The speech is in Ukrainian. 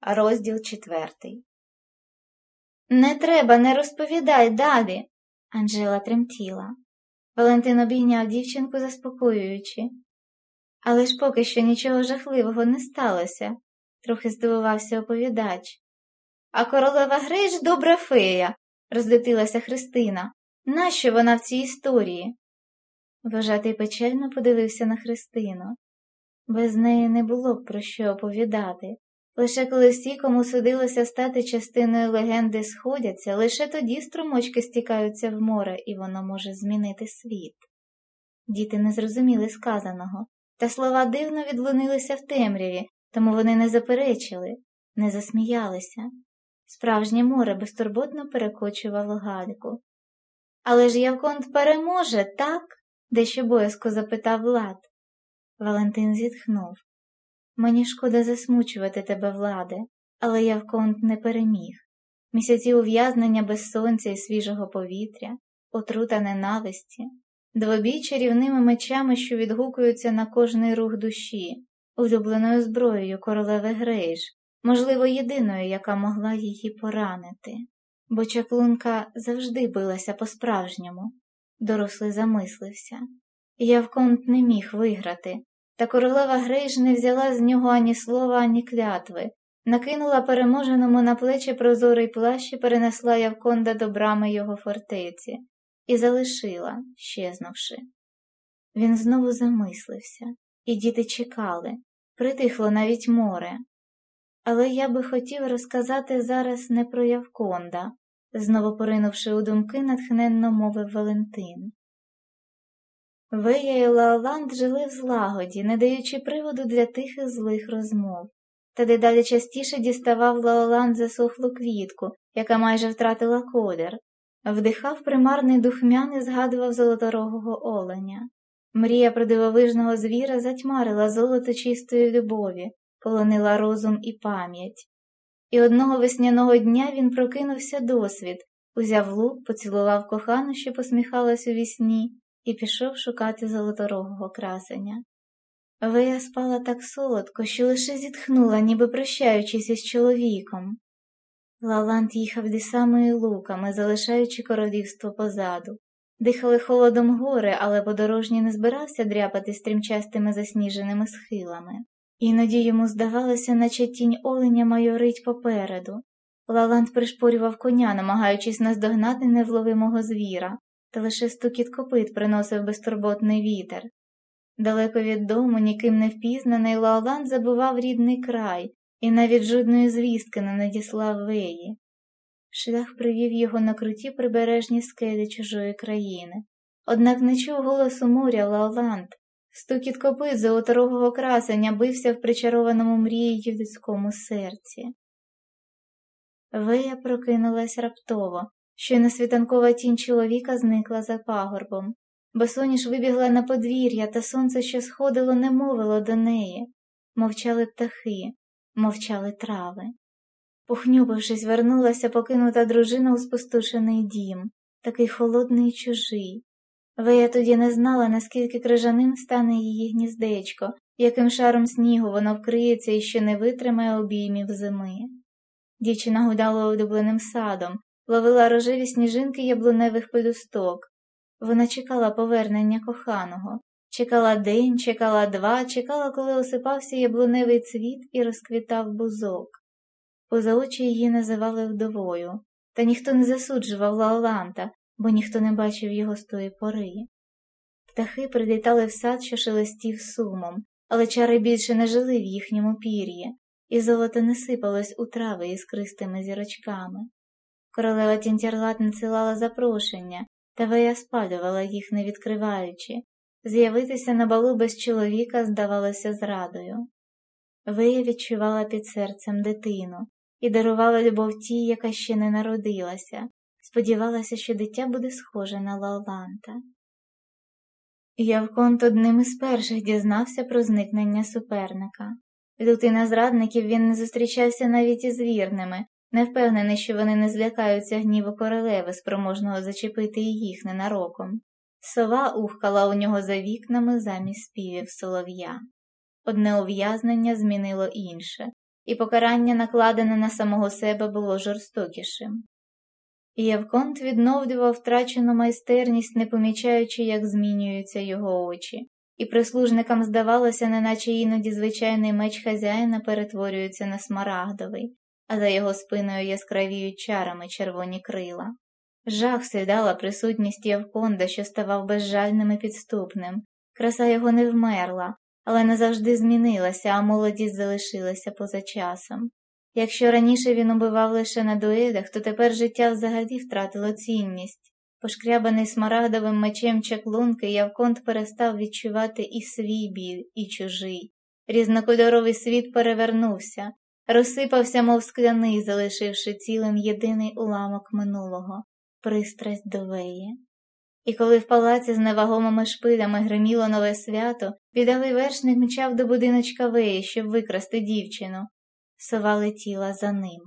Розділ четвертий. Не треба, не розповідай далі. Анжела тремтіла. Валентин обійняв дівчинку, заспокоюючи. Але ж поки що нічого жахливого не сталося, трохи здивувався оповідач. А королева Грейш добра фея, роздитилася Христина. Нащо вона в цій історії? Вважатий печально подивився на Христину. Без неї не було б про що оповідати. Лише коли всі, кому судилося стати частиною легенди, сходяться, лише тоді струмочки стікаються в море, і воно може змінити світ. Діти не зрозуміли сказаного, та слова дивно відлунилися в темряві, тому вони не заперечили, не засміялися. Справжнє море безтурботно перекочувало гадку. Але ж Явконт переможе, так? дещо боязко запитав Влад. Валентин зітхнув. Мені шкода засмучувати тебе, владе, але Явконт не переміг. Місяці ув'язнення без сонця і свіжого повітря, отрута ненависті, двобій чарівними мечами, що відгукуються на кожний рух душі, улюбленою зброєю королеви Грейж, можливо, єдиною, яка могла її поранити, бо чаклунка завжди билася по-справжньому. Дорослий замислився. Явконт не міг виграти, та королева Грейж не взяла з нього ані слова, ані клятви, накинула переможеному на плечі прозорий плащ і перенесла Явконда до брами його фортеці і залишила, щезнувши. Він знову замислився, і діти чекали, притихло навіть море. Але я би хотів розказати зараз не про Явконда, знову поринувши у думки, натхненно мовив Валентин. Вея і Лаоланд жили в злагоді, не даючи приводу для тихих злих розмов, та дедалі частіше діставав Лаоланд засохлу квітку, яка майже втратила колір, вдихав примарний духмян і згадував золоторогого оленя. Мрія про дивовижного звіра затьмарила золото чистої любові, полонила розум і пам'ять. І одного весняного дня він прокинувся досвід, узяв лук, поцілував кохану, що посміхалась у вісні, і пішов шукати золоторогого красення. Вея спала так солодко, що лише зітхнула, ніби прощаючись із чоловіком. Лаланд їхав лісами луками, залишаючи королівство позаду. Дихали холодом гори, але подорожній не збирався дряпати стрімчастими засніженими схилами. Іноді йому здавалося, наче тінь оленя майорить попереду. Лаланд пришпорював коня, намагаючись наздогнати невловимого звіра, та лише стукіт копит приносив безтурботний вітер. Далеко від дому, ніким не впізнаний, Лаоланд забував рідний край і навіть жодної звістки не надіслав веї. Шлях привів його на круті прибережні скелі чужої країни. Однак не чув голосу моря Лаоланд. Стукіт копит золоторогого красення бився в причарованому мрією людському серці. Вея прокинулась раптово, Щойно світанкова тінь чоловіка зникла за пагорбом. Босоніж вибігла на подвір'я, та сонце, що сходило, не мовило до неї. Мовчали птахи, мовчали трави. Похнюпившись, вернулася покинута дружина у спустошений дім, такий холодний і чужий. Вея тоді не знала, наскільки крижаним стане її гніздечко, яким шаром снігу воно вкриється і що не витримає обіймів зими. Дівчина гудала улюбленим садом, ловила рожеві сніжинки яблуневих пелюсток. Вона чекала повернення коханого, чекала день, чекала два, чекала, коли осипався яблуневий цвіт і розквітав бузок. Поза очі її називали вдовою, та ніхто не засуджував Лаоланта, бо ніхто не бачив його з тої пори. Птахи прилітали в сад, що шелестів сумом, але чари більше не жили в їхньому пір'ї, і золото не сипалось у трави із кристими зірочками. Королева Тінтярлат надсилала запрошення, та Вея спалювала їх, не відкриваючи. З'явитися на балу без чоловіка здавалося зрадою. Вея відчувала під серцем дитину і дарувала любов тій, яка ще не народилася, сподівалася, що дитя буде схоже на Лаоланта. Явконт одним із перших дізнався про зникнення суперника. Лютий на зрадників він не зустрічався навіть із вірними, не впевнений, що вони не злякаються гніву королеви, спроможного зачепити і їх ненароком. Сова ухкала у нього за вікнами замість співів солов'я. Одне ув'язнення змінило інше, і покарання, накладене на самого себе, було жорстокішим. І Явконт відновлював втрачену майстерність, не помічаючи, як змінюються його очі, і прислужникам здавалося, неначе іноді звичайний меч хазяїна перетворюється на смарагдовий, а за його спиною яскравіють чарами червоні крила. Жах сідала присутність Явконда, що ставав безжальним і підступним. Краса його не вмерла, але назавжди змінилася, а молодість залишилася поза часом. Якщо раніше він убивав лише на дуелях, то тепер життя взагалі втратило цінність. Пошкрябаний смарагдовим мечем чаклунки, Явконт перестав відчувати і свій біль, і чужий. Різнокольоровий світ перевернувся, розсипався, мов скляний, залишивши цілим єдиний уламок минулого пристрасть до веї. І коли в палаці з невагомими шпилями гриміло нове свято, віддалий вершник мчав до будиночка веї, щоб викрасти дівчину. Сова летіла за ним.